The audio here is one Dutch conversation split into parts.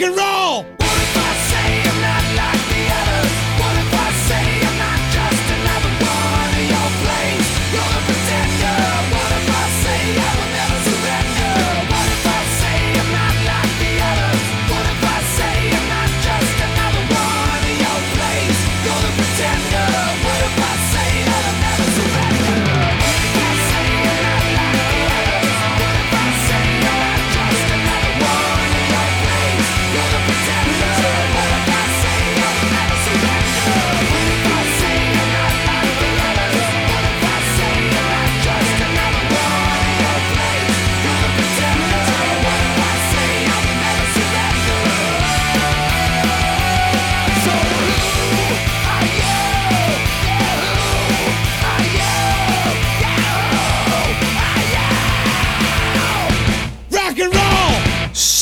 Rock and roll!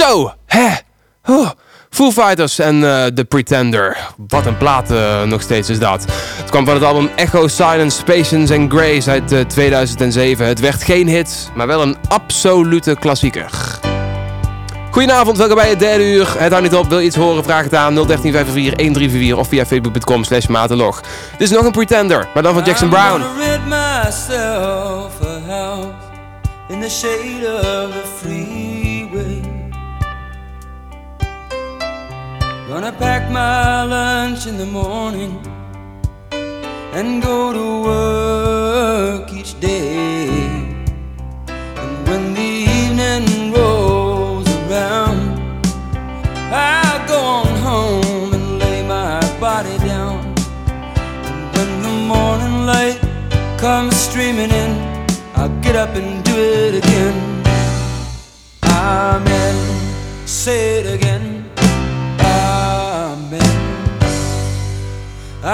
Zo, hè. Oh, Foo Fighters en eh, The Pretender. Wat een plaat eh, nog steeds is dat. Het kwam van het album Echo, Silence, Patience and Grace uit eh, 2007. Het werd geen hit, maar wel een absolute klassieker. Goedenavond, welkom bij het derde uur. Het houdt niet op, wil je iets horen, vraag het aan 01354 1344 of via facebook.com slash mateloch. Dit is nog een Pretender, maar dan van Jackson Brown. In the shade of the freeway. Gonna pack my lunch in the morning and go to work each day. And when the evening rolls around, I'll go on home and lay my body down. And when the morning light comes streaming in, I'll get up and do it again. Amen. Say it again.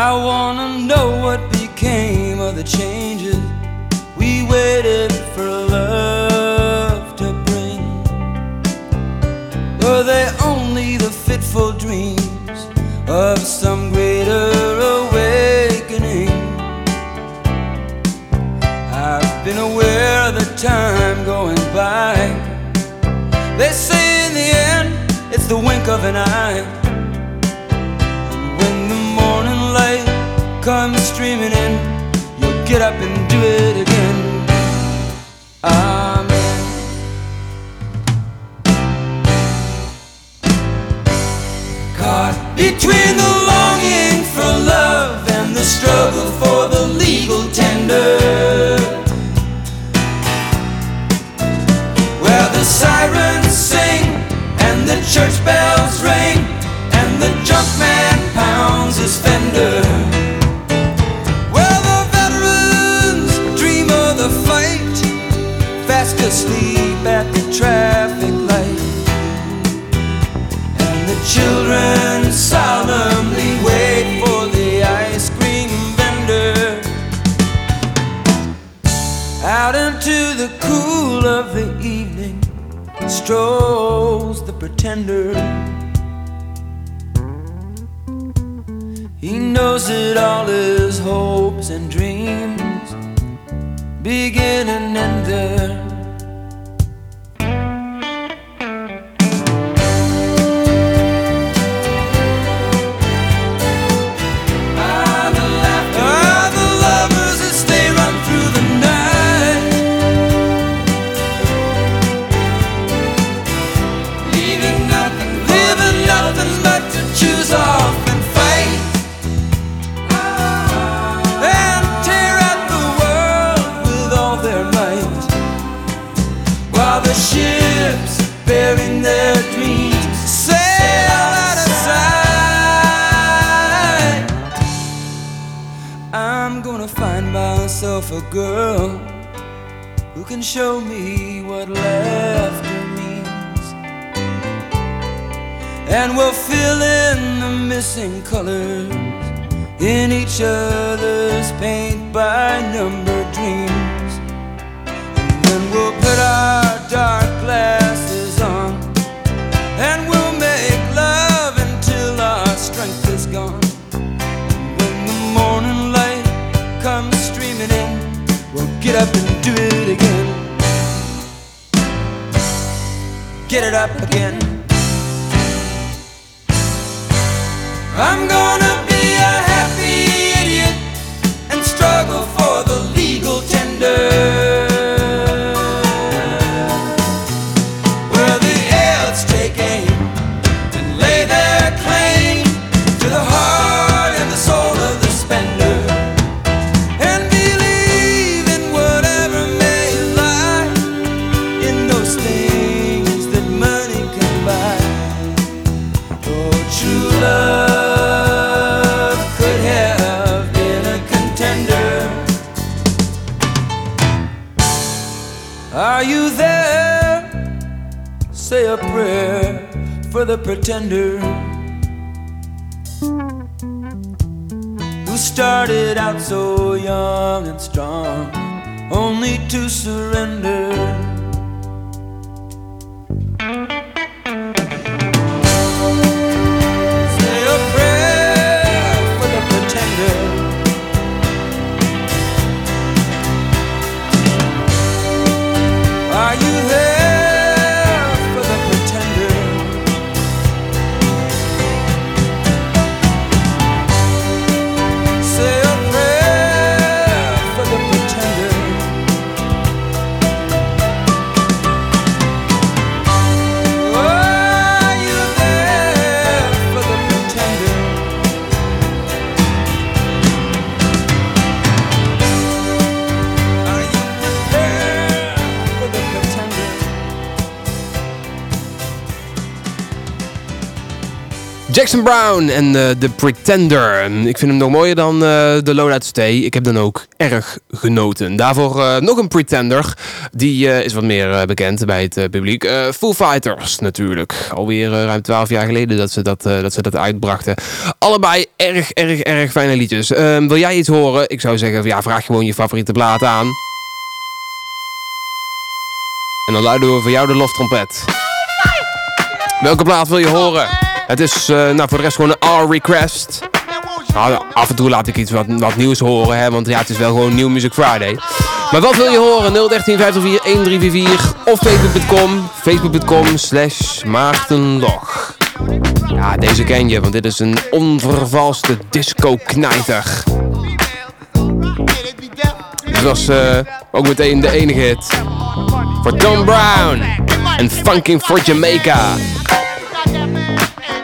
I wanna know what became of the changes we waited for love to bring. Were they only the fitful dreams of some greater awakening? I've been aware of the time going by. They say in the end, it's the wink of an eye. Comes streaming in, you'll get up and do it again. Amen. Caught between the longing for love and the struggle for the legal tender. Where the sirens sing and the church bells ring and the junk man pounds his fender. Asleep at the traffic light. And the children solemnly wait for the ice cream vendor. Out into the cool of the evening strolls the pretender. He knows that all his hopes and dreams begin and end there. Can show me what laughter means. And we'll fill in the missing colors in each other's paint by number dreams. And then we'll put our dark glasses on and we'll make love until our strength is gone. And When the morning light comes streaming in, we'll get up do it again. Get it up again. I'm gonna. Jackson Brown en eh, The Pretender. Ik vind hem nog mooier dan eh, de Lowlight Stay. Ik heb dan ook erg genoten. Daarvoor eh, nog een Pretender. Die is wat meer bekend bij het publiek. Foo Fighters natuurlijk. Alweer ruim 12 jaar geleden dat ze dat, dat ze dat uitbrachten. Allebei erg, erg, erg fijne liedjes. Ehm, wil jij iets horen? Ik zou zeggen, ja, vraag gewoon je favoriete plaat aan. En dan luiden we voor jou de loftrompet. Welke plaat wil je horen? Het is eh, nou, voor de rest gewoon een R-request. Nou, af en toe laat ik iets wat, wat nieuws horen, hè, want ja, het is wel gewoon New Music Friday. Maar wat wil je horen? 013 504 1344 of facebook.com, facebook.com slash maartenlog. Ja, deze ken je, want dit is een onvervalste disco-knijter. Dit was eh, ook meteen de enige hit. Voor Tom Brown en Funking for Jamaica. man.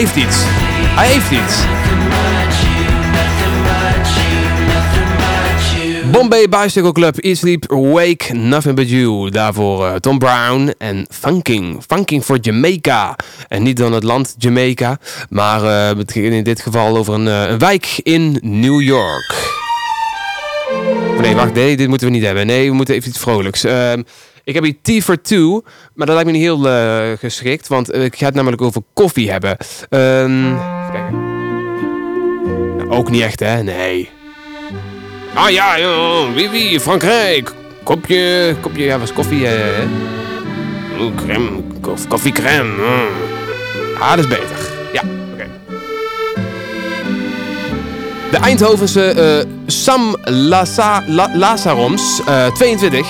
heeft iets. Hij heeft iets. Bombay Bicycle Club, Eat Sleep, Wake, Nothing But You. Daarvoor eh, Tom Brown en Funking. Funking voor Jamaica. En niet dan het land Jamaica, maar ging in dit geval over een, eh, een wijk in New York. Nee, wacht, nee, dit moeten we niet hebben. Nee, we moeten even iets vrolijks. Ik heb hier Tea for Two, maar dat lijkt me niet heel eh, geschikt, want eh, ik ga het namelijk over koffie hebben. Ehm, even kijken. Nou, ook niet echt, hè? Nee. Ah ja, ja, wie wie, Frankrijk. Kopje, kopje, ja, was koffie, eh. hè? Crème, koff, koffiecrème. Ah, dat is beter. Ja, oké. De Eindhovense Sam La, Lazaroms, eh, 22.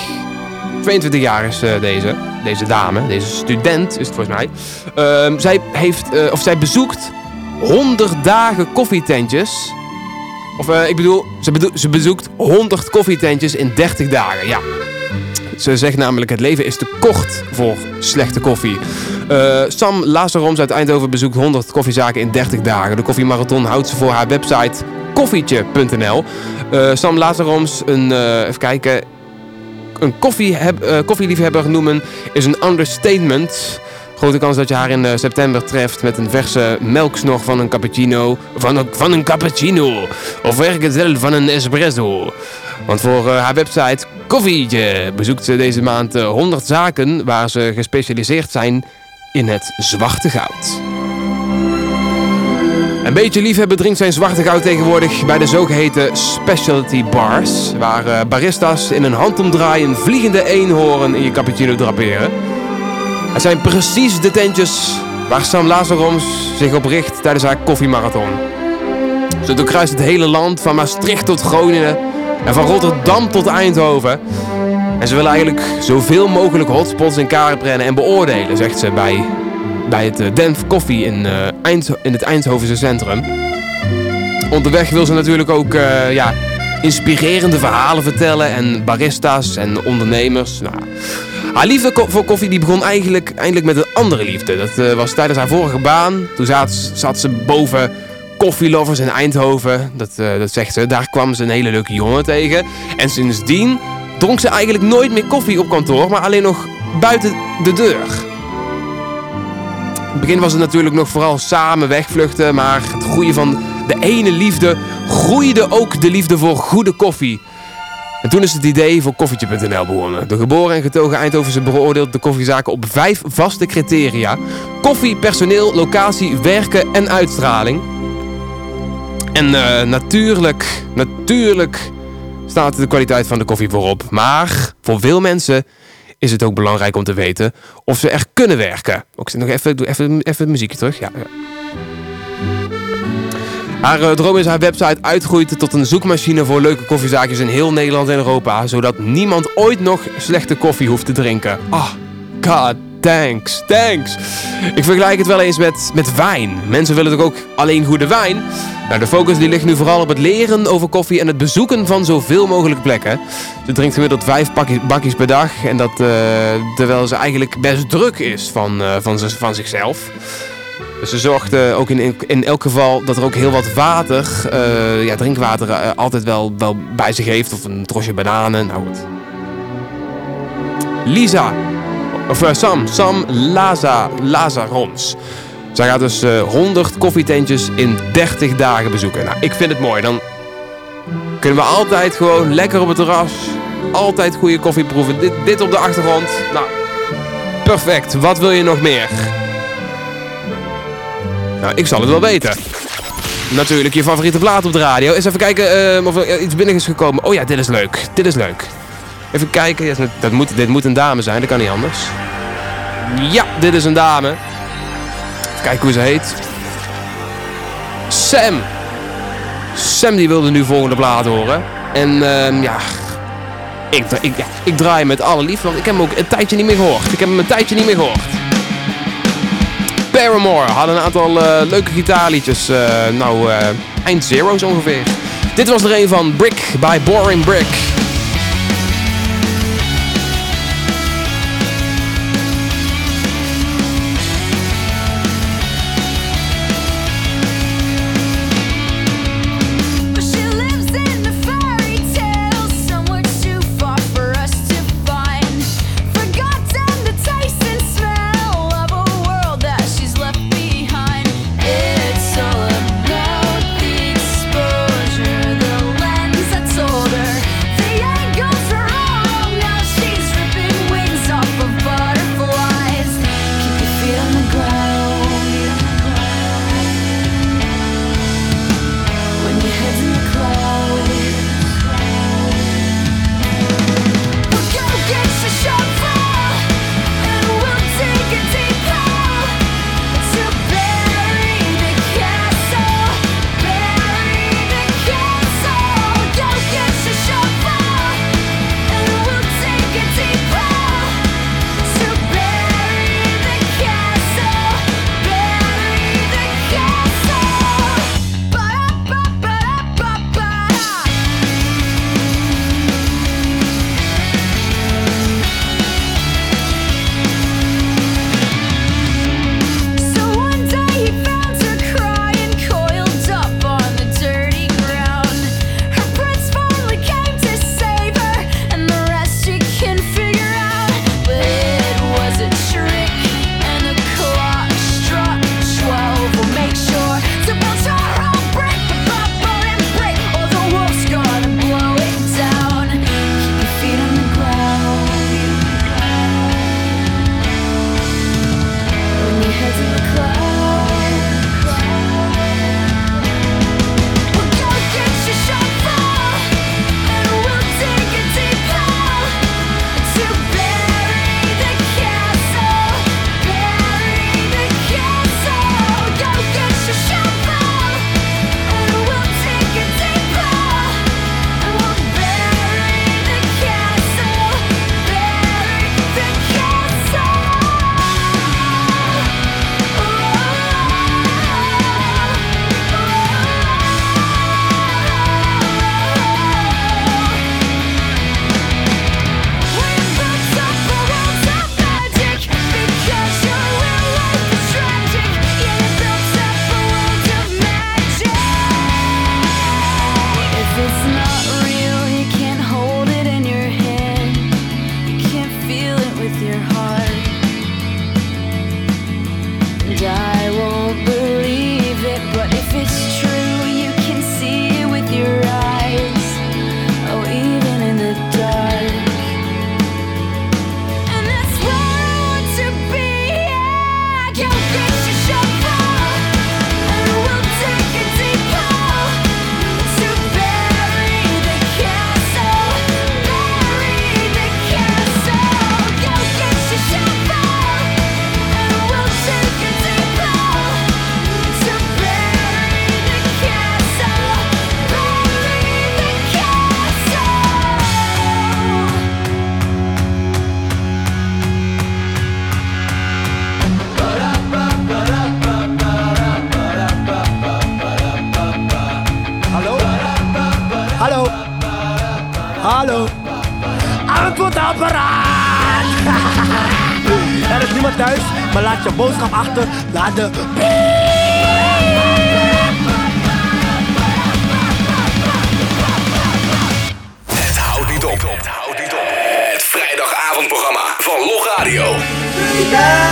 22 jaar is eh, deze, deze dame, deze student is het volgens mij. Ehm, zij, heeft, eh, of zij bezoekt 100 dagen koffietentjes. Of eh, ik bedoel ze, bedoel, ze bezoekt 100 koffietentjes in 30 dagen. Ja. Ze zegt namelijk: het leven is te kort voor slechte koffie. Sam Lazaroms uit Eindhoven bezoekt 100 koffiezaken in 30 dagen. De koffiemarathon houdt ze voor haar website koffietje.nl. Sam Lazaroms, een, even kijken, een koffieheb, eh, koffieliefhebber noemen is een understatement. Grote kans dat je haar in eh, september treft met een verse melksnor van een cappuccino. Van een, van een cappuccino. Of van een espresso. Want voor eh, haar website Koffietje bezoekt ze deze maand eh, 100 zaken waar ze gespecialiseerd zijn in het zwarte goud. Een beetje liefhebber drinkt zijn zwarte goud tegenwoordig bij de zogeheten specialty bars. Waar eh, baristas in een handomdraai een vliegende eenhoorn in je cappuccino draperen. Het zijn precies de tentjes waar Sam Lazaroms zich op richt tijdens haar koffiemarathon. Ze doorkruist het hele land, van Maastricht tot Groningen en van Rotterdam tot Eindhoven. En ze willen eigenlijk zoveel mogelijk hotspots in kaart brengen en beoordelen, zegt ze bij, bij het eh, Denf Koffie in, eh, in het Eindhovense centrum. Onderweg wil ze natuurlijk ook eh, ja, inspirerende verhalen vertellen en baristas en ondernemers. Nou, haar liefde voor koffie die begon eigenlijk, eigenlijk met een andere liefde. Dat was tijdens haar vorige baan. Toen zat, zat ze boven koffielovers in Eindhoven. Dat, dat zegt ze. Daar kwam ze een hele leuke jongen tegen. En sindsdien dronk ze eigenlijk nooit meer koffie op kantoor, maar alleen nog buiten de deur. In het begin was het natuurlijk nog vooral samen wegvluchten, maar het groeien van de ene liefde groeide ook de liefde voor goede koffie. En toen is het idee voor koffietje.nl begonnen. De geboren en getogen Eindhovense beoordeelt de koffiezaken op vijf vaste criteria. Koffie, personeel, locatie, werken en uitstraling. En eh, natuurlijk, natuurlijk staat de kwaliteit van de koffie voorop. Maar voor veel mensen is het ook belangrijk om te weten of ze er kunnen werken. Ik zet nog even, doe even, even het muziekje terug. Ja, ja. Haar eh, droom is haar website uitgroeit tot een zoekmachine voor leuke koffiezaakjes in heel Nederland en Europa. Zodat niemand ooit nog slechte koffie hoeft te drinken. Ah, god, thanks, thanks. Ik vergelijk het wel eens met, met wijn. Mensen willen toch ook alleen goede wijn? Nou, de focus die ligt nu vooral op het leren over koffie en het bezoeken van zoveel mogelijke plekken. Ze drinkt gemiddeld vijf bakjes per dag. En dat eh, terwijl ze eigenlijk best druk is van, eh, van, van zichzelf. Dus ze zorgt eh, ook in, in elk geval dat er ook heel wat water, ja, drinkwater, altijd wel, wel bij zich heeft. Of een trosje bananen. Nou goed. Lisa, of eh, Sam, Sam Laza, Lazarons. Zij gaat dus eh 100 koffietentjes in 30 dagen bezoeken. Nou, ik vind het mooi. Dan kunnen we altijd gewoon lekker op het terras. Altijd goede koffie proeven. Dit, dit op de achtergrond. Nou, perfect. Wat wil je nog meer? Nou, ik zal het wel weten. Natuurlijk, je favoriete plaat op de radio. Eens even kijken ehm, of er iets binnen is gekomen. Oh ja, dit is leuk. Dit is leuk. Even kijken. Dat moet, dit moet een dame zijn, dat kan niet anders. Ja, dit is een dame. Even kijken hoe ze heet. Sam. Sam die wilde nu volgende plaat horen. En ehm, ja, ik, ik, ik draai met alle liefde, want ik heb hem ook een tijdje niet meer gehoord. Ik heb hem een tijdje niet meer gehoord. Paramore hadden een aantal eh, leuke gitaarliedjes. eh, nou, eh, eind zero's ongeveer. Dit was er een van Brick by Boring Brick. love.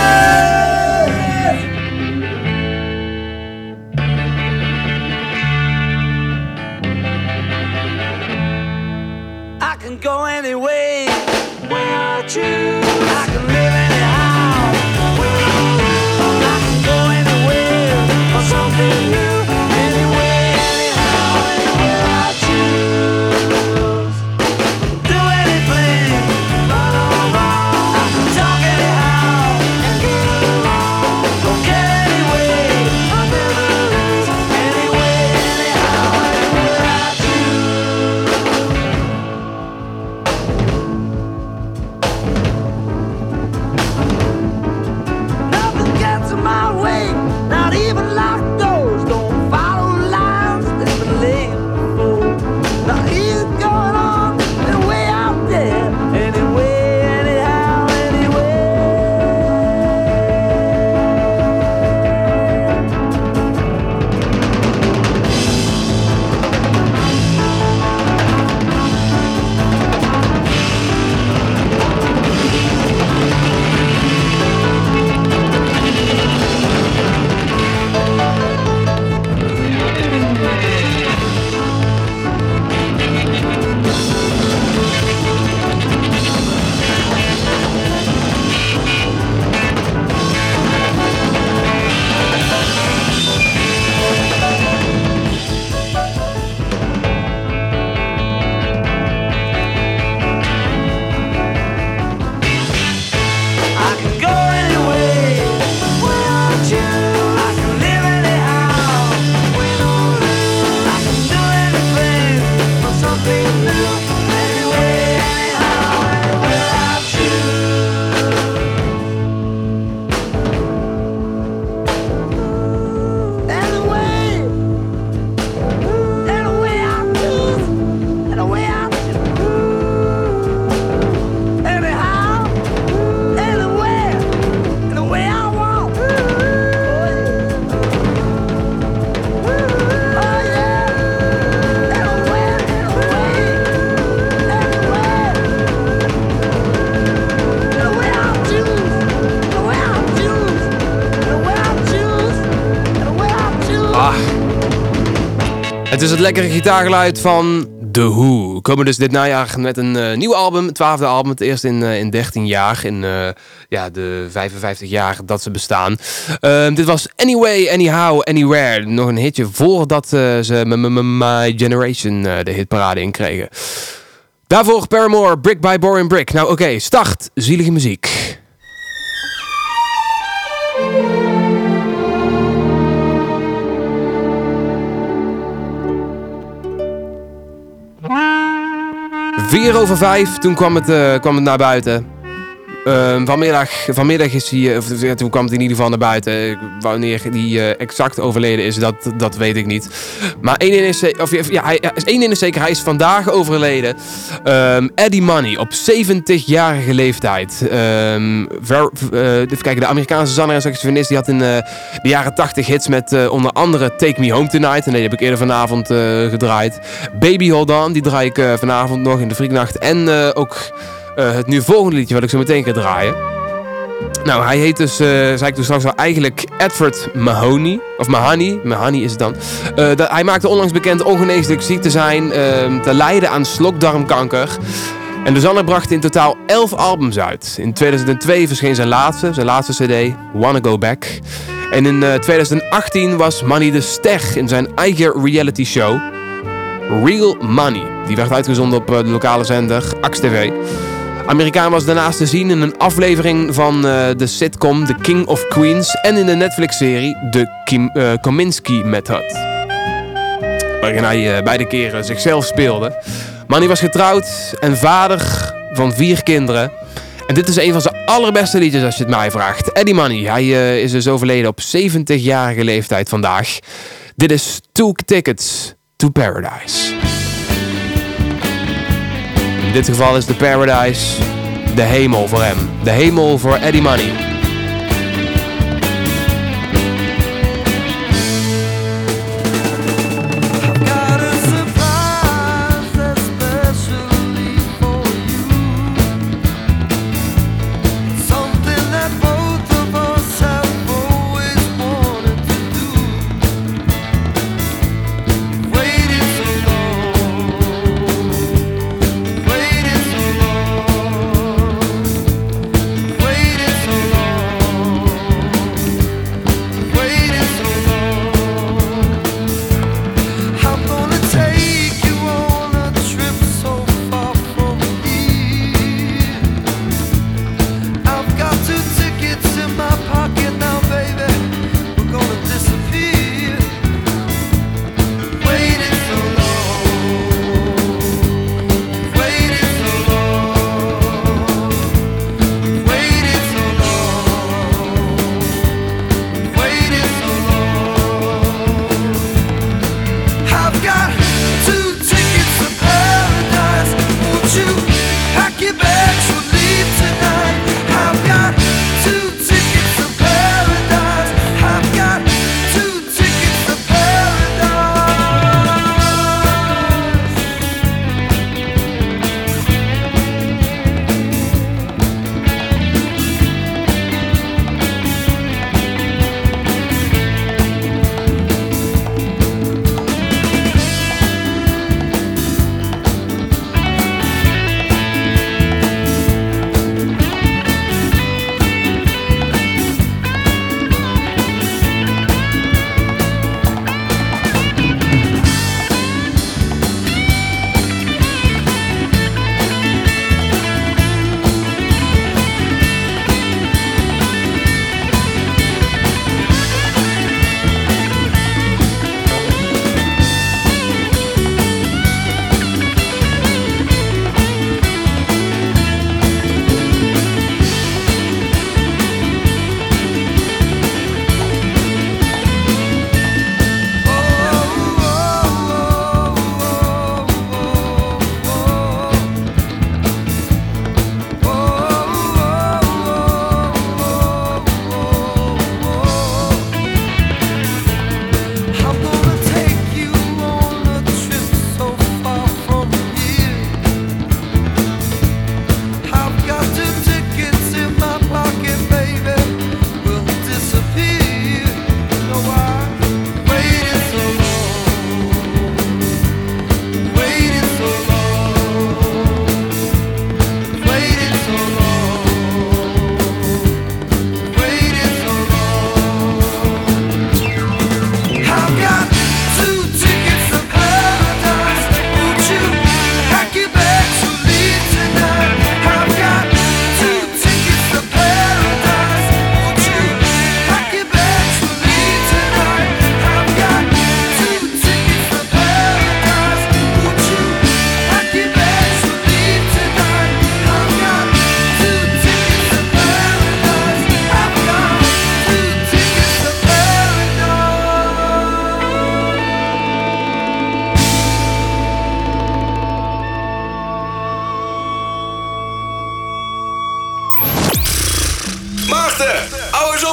Lekkere gitaargeluid van The Who. Komen dus dit najaar met een eh, nieuw album, het twaalfde album. Het eerste in, eh, in 13 jaar, in eh, ja, de 55 jaar dat ze bestaan. Ehm, dit was Anyway, Anyhow, Anywhere. Nog een hitje voordat ze My Generation de hitparade inkregen. Daarvoor Paramore, Brick by Boring Brick. Nou oké, start zielige muziek. Vier over vijf, toen kwam het, eh, kwam het naar buiten. Ehm, vanmiddag, vanmiddag is hij, eh, of, toen kwam het in ieder geval naar buiten. Wanneer die eh, exact overleden is, dat, dat weet ik niet. Maar één ding is, of, ja, hij, is één is zeker, hij is vandaag overleden. Ehm, Eddie Money, op 70-jarige leeftijd. Eh, even kijken, de Amerikaanse zanger en saxofonist, die had in de jaren 80 hits met onder andere Take Me Home Tonight. En die heb ik eerder vanavond gedraaid. Baby Hold On, die draai ik vanavond nog in de Frieknacht. En ook eh, het nu volgende liedje wat ik zo meteen ga draaien. Nou, hij heet dus, eh zei ik toen straks al, eigenlijk Edward Mahoney. Of Mahoney, Mahoney is het dan. Eh, dat, hij maakte onlangs bekend ongeneeslijk ziek te zijn, ehm, te lijden aan slokdarmkanker. En de zanger bracht in totaal 11 albums uit. In 2002 verscheen zijn laatste, zijn laatste cd, Wanna Go Back. En in eh, 2018 was Money de ster in zijn eigen reality show, Real Money. Die werd uitgezonden op de lokale zender Ax TV. Amerikaan was daarnaast te zien in een aflevering van eh, de sitcom The King of Queens en in de Netflix-serie The Kim, eh, Kominsky Method. Waarin hij eh, beide keren zichzelf speelde. Manny was getrouwd en vader van vier kinderen. En dit is een van zijn allerbeste liedjes als je het mij vraagt. Eddie Money, hij eh, is dus overleden op 70-jarige leeftijd vandaag. Dit is Two Tickets to Paradise. In dit geval is de paradise de hemel voor hem. De hemel voor Eddie Money.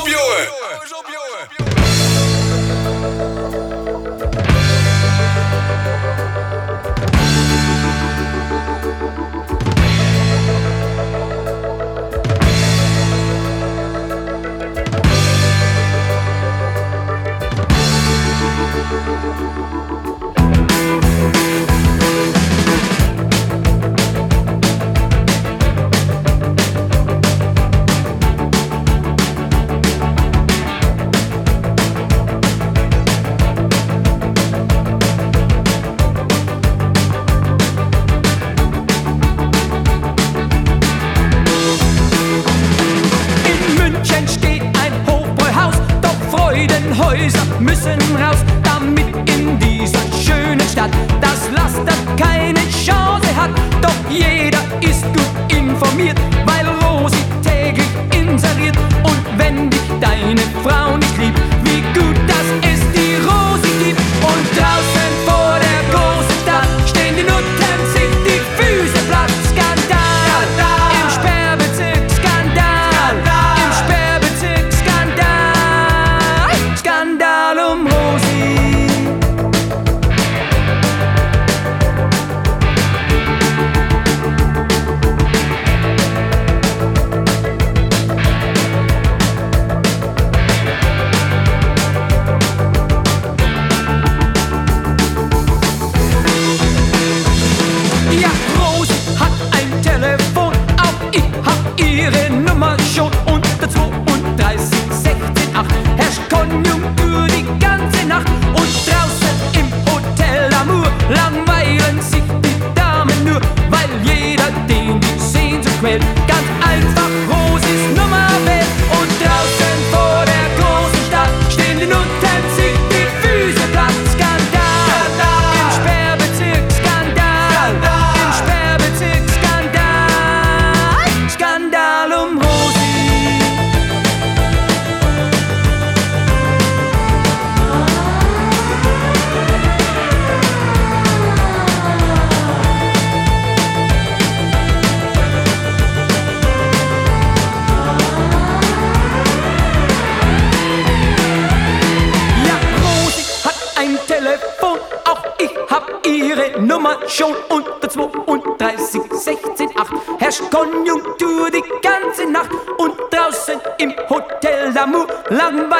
жопьёвы!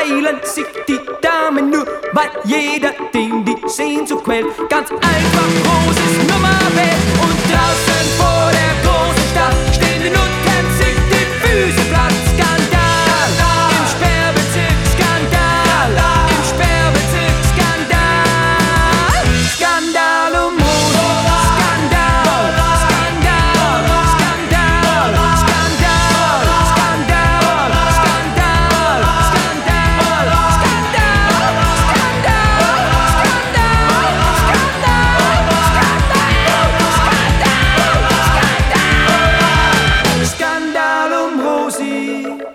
silence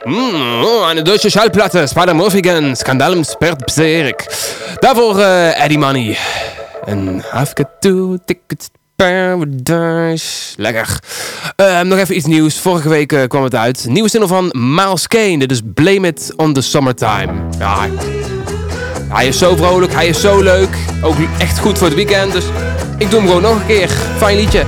Mm, oh, eine deutsche Schallplatte, Spider Morphigan, Skandal im Sperrbezirk. Daarvoor eh, Eddie Money. En I've got two tickets paradise. Lekker. Eh, nog even iets nieuws. Vorige week eh, kwam het uit. Nieuwe single van Miles Kane. Dit is Blame It on the Summertime. Ja, hij is zo vrolijk, hij is zo leuk. Ook echt goed voor het weekend. Dus ik doe hem gewoon nog een keer. Fijn liedje.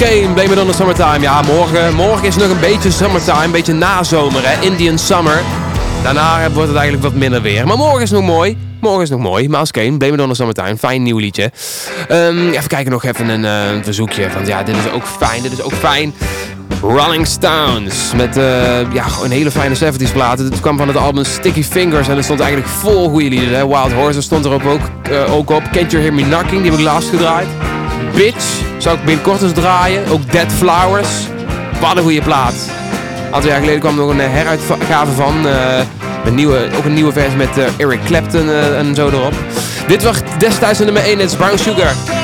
Kane, Blame It on the Summertime. Ja, morgen, morgen is nog een beetje summertime, een beetje nazomer, hè. Indian Summer. Daarna wordt het eigenlijk wat minder weer. Maar morgen is nog mooi. Morgen is nog mooi. Miles Kane, Blame It on the Summertime. Fijn nieuw liedje. Ehm, even kijken nog even een, eh, een verzoekje. Want ja, dit is ook fijn, dit is ook fijn. Rolling Stones. Met eh, ja, een hele fijne 70s platen. Dit kwam van het album Sticky Fingers. En er stond eigenlijk vol goede liederen. Hè. Wild Horses stond er ook, ook, eh, ook op. Can't You Hear Me Knocking, die heb ik laatst gedraaid. Bitch, zou ik binnenkort eens draaien. Ook Dead Flowers. Wat een goede plaat. Een aantal jaar geleden kwam er nog een eh, heruitgave van. eh, een nieuwe, ook een nieuwe versie met eh, Eric Clapton en zo erop. Dit was destijds de nummer 1, het is Brown Sugar.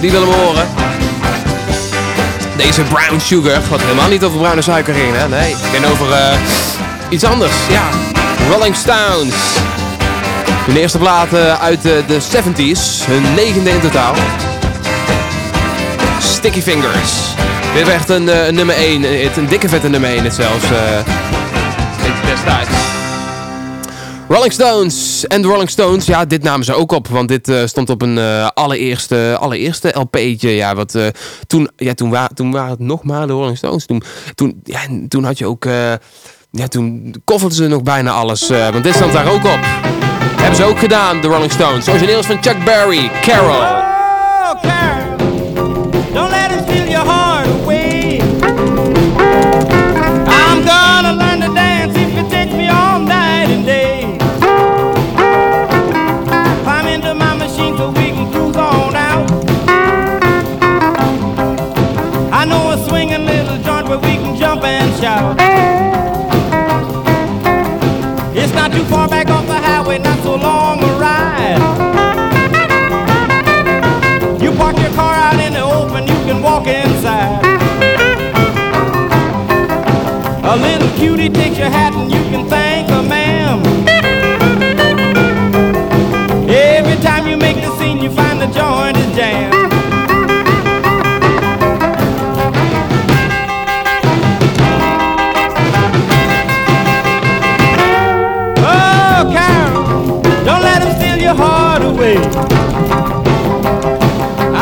Die willen horen. Deze brown sugar, wat helemaal niet over bruine suiker ging, hè? Nee, ik ben over eh, iets anders. Ja, Rolling Stones. Hun eerste plaat uit eh, de 70s, hun negende in totaal. Sticky Fingers. Dit werd een, eh, een nummer 1, een, een dikke vette nummer 1 het zelfs. eh destijds. Rolling Stones en de Rolling Stones, ja, dit namen ze ook op, want dit eh, stond op een eh, allereerste, allereerste LP'tje, ja, wat eh, toen, ja, toen, wa toen waren het nog maar de Rolling Stones, toen, toen, ja, toen had je ook, ja, toen kofferden ze nog bijna alles, want dit stond daar ook op. Hebben ze ook gedaan, de Rolling Stones. Origineel is van Chuck Berry, Carol. Oh, Carol, don't let him steal your heart away. Cutie takes your hat and you can thank her, ma'am. Every time you make the scene, you find the joint is jammed. Oh, Carol, don't let him steal your heart away.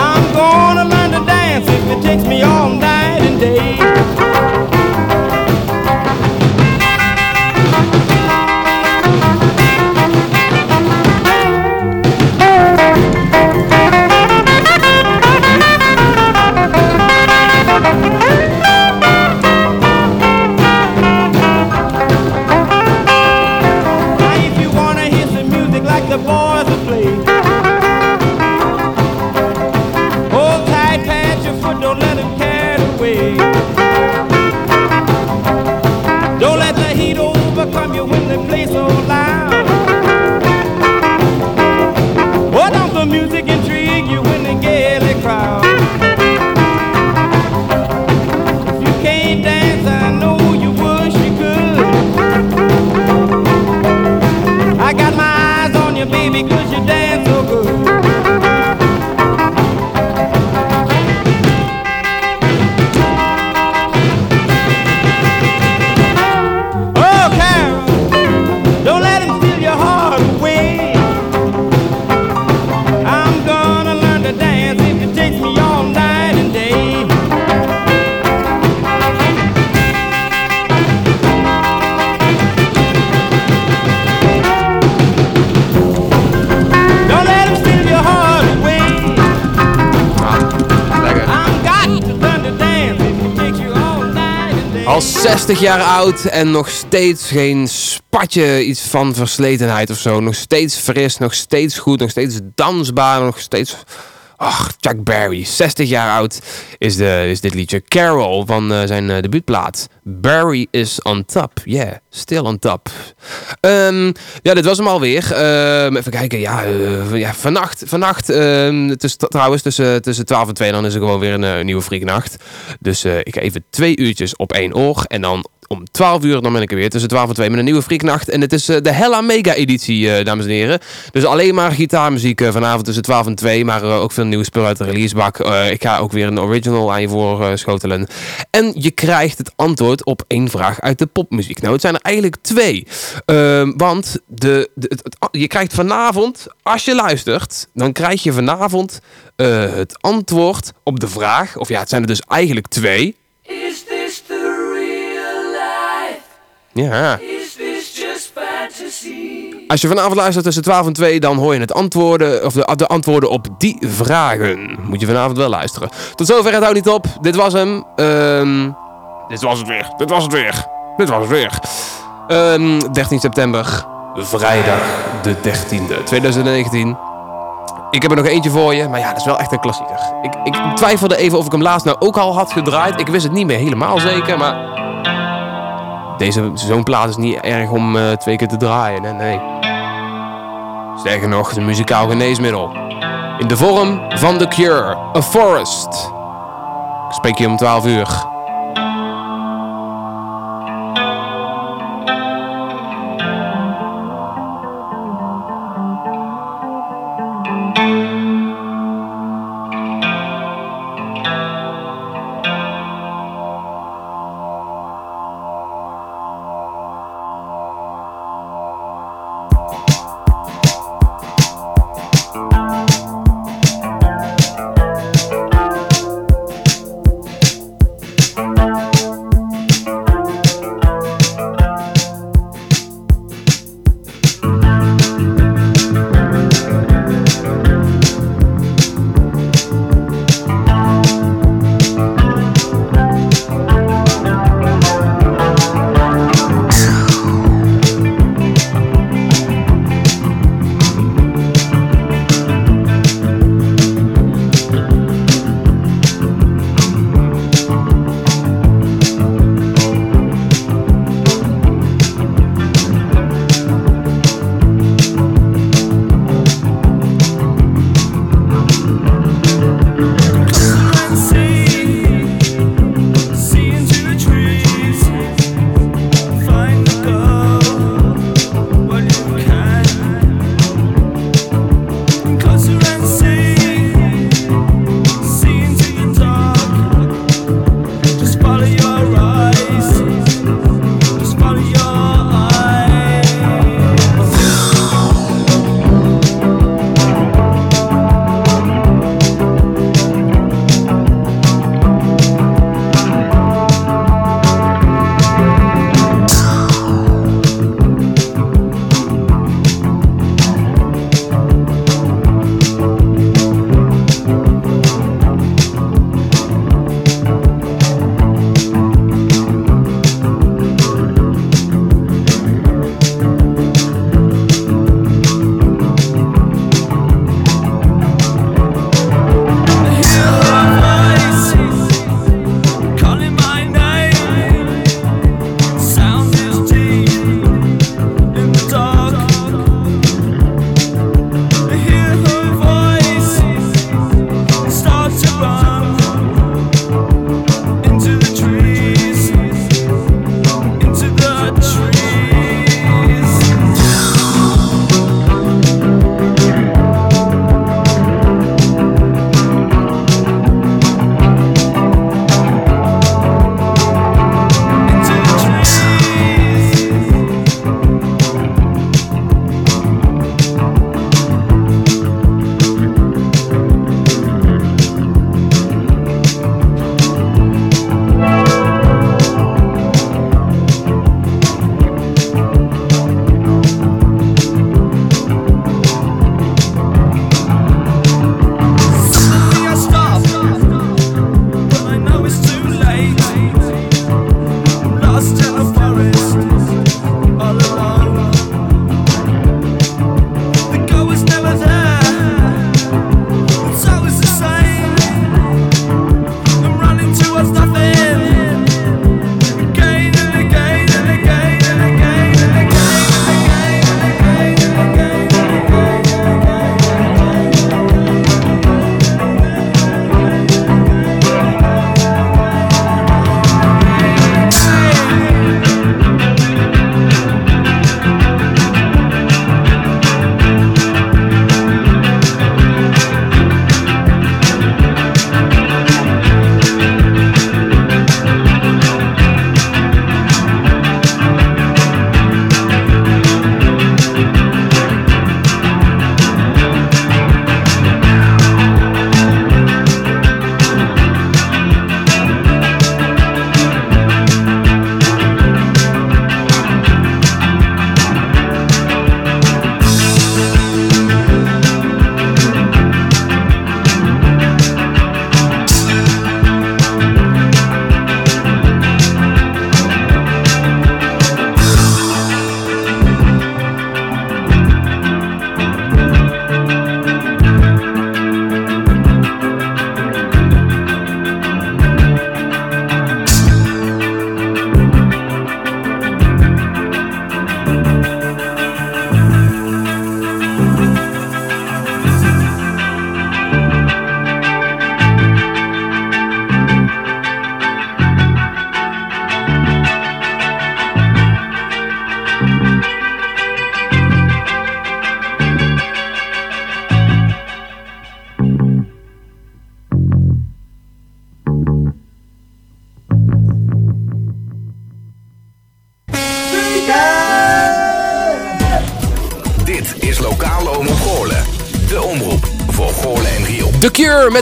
I'm gonna learn to dance if it takes me all night 60 jaar oud en nog steeds geen spatje iets van versletenheid of zo. Nog steeds fris, nog steeds goed, nog steeds dansbaar, nog steeds... Ach, Chuck Berry, 60 jaar oud is, de, is dit liedje. Carol van eh, zijn eh, debuutplaat. Barry is on top. Yeah, still on top. Ehm, ja, dit was hem alweer. Ehm, even kijken, ja, eh, ja vannacht, vannacht t- trouwens tussen, tussen 12 en 2, dan is er gewoon weer een, eh, nieuwe Freaknacht. Dus ik ga even twee uurtjes op één oor en dan om 12 uur dan ben ik er weer tussen 12 en 2 met een nieuwe Freaknacht. En het is eh, de Hella Mega editie, eh, dames en heren. Dus alleen maar gitaarmuziek eh, vanavond tussen 12 en 2. Maar ook veel nieuwe spullen uit de releasebak. Ik ga ook weer een original aan je voor schotelen. En je krijgt het antwoord op één vraag uit de popmuziek. Nou, het zijn er eigenlijk twee. Ehm, want de, je krijgt vanavond, als je luistert, dan krijg je vanavond het antwoord op de vraag. Of ja, het zijn er dus eigenlijk twee. Ja. Als je vanavond luistert tussen 12 en 2, dan hoor je het antwoorden, of de, de antwoorden op die vragen. Moet je vanavond wel luisteren. Tot zover, het houdt niet op. Dit was hem. Ehm, dit was het weer. Dit was het weer. Dit was het weer. Ehm, 13 september. Vrijdag de 13e, 2019. Ik heb er nog eentje voor je, maar ja, dat is wel echt een klassieker. Ik, ik twijfelde even of ik hem laatst nou ook al had gedraaid. Ik wist het niet meer helemaal zeker, maar... Deze, zo'n plaat is niet erg om eh, twee keer te draaien, nee, nee. Sterker nog, het is een muzikaal geneesmiddel. In de vorm van The Cure, A Forest. Ik spreek je om 12 uur.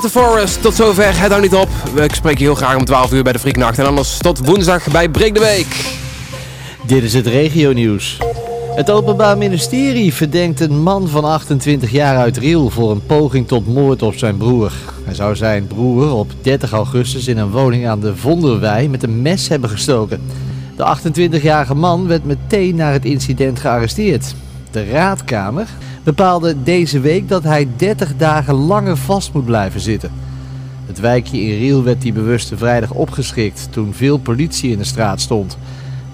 The Forest. Tot zover. Het houdt niet op. Ik spreek je heel graag om 12 uur bij de Frieknacht. En anders tot woensdag bij Breek de Week. Dit is het regionieuws. Het Openbaar Ministerie verdenkt een man van 28 jaar uit Riel voor een poging tot moord op zijn broer. Hij zou zijn broer op 30 augustus in een woning aan de Vonderwei met een mes hebben gestoken. De 28-jarige man werd meteen na het incident gearresteerd. De raadkamer bepaalde deze week dat hij 30 dagen langer vast moet blijven zitten. Het wijkje in Riel werd die bewuste vrijdag opgeschrikt toen veel politie in de straat stond.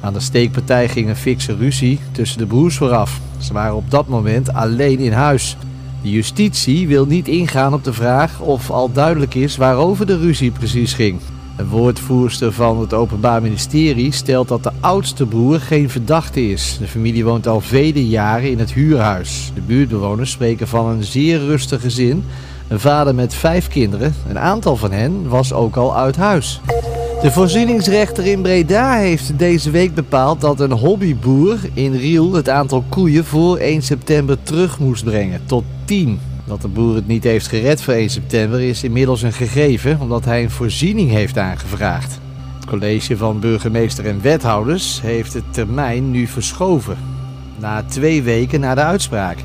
Aan de steekpartij ging een fikse ruzie tussen de broers vooraf. Ze waren op dat moment alleen in huis. De justitie wil niet ingaan op de vraag of al duidelijk is waarover de ruzie precies ging. Een woordvoerster van het Openbaar Ministerie stelt dat de oudste broer geen verdachte is. De familie woont al vele jaren in het huurhuis. De buurtbewoners spreken van een zeer rustig gezin. Een vader met vijf kinderen. Een aantal van hen was ook al uit huis. De voorzieningsrechter in Breda heeft deze week bepaald dat een hobbyboer in Riel het aantal koeien voor 1 september terug moest brengen tot 10. Dat de boer het niet heeft gered voor 1 september is inmiddels een gegeven omdat hij een voorziening heeft aangevraagd. Het college van burgemeester en wethouders heeft de termijn nu verschoven. Na twee weken na de uitspraak.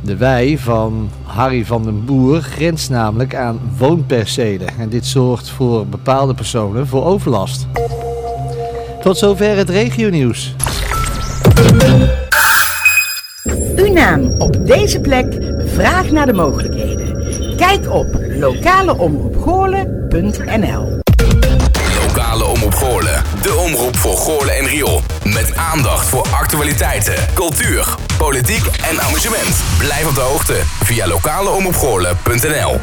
De wei van Harry van den Boer grenst namelijk aan woonpercelen. En dit zorgt voor bepaalde personen voor overlast. Tot zover het regionieuws. Uw naam op deze plek, vraag naar de mogelijkheden. Kijk op lokaleomroepgoorlen.nl Lokale Omroep Goorlen. De omroep voor Goorlen en Riool. Met aandacht voor actualiteiten, cultuur, politiek en amusement. Blijf op de hoogte via lokaleomroepgoorlen.nl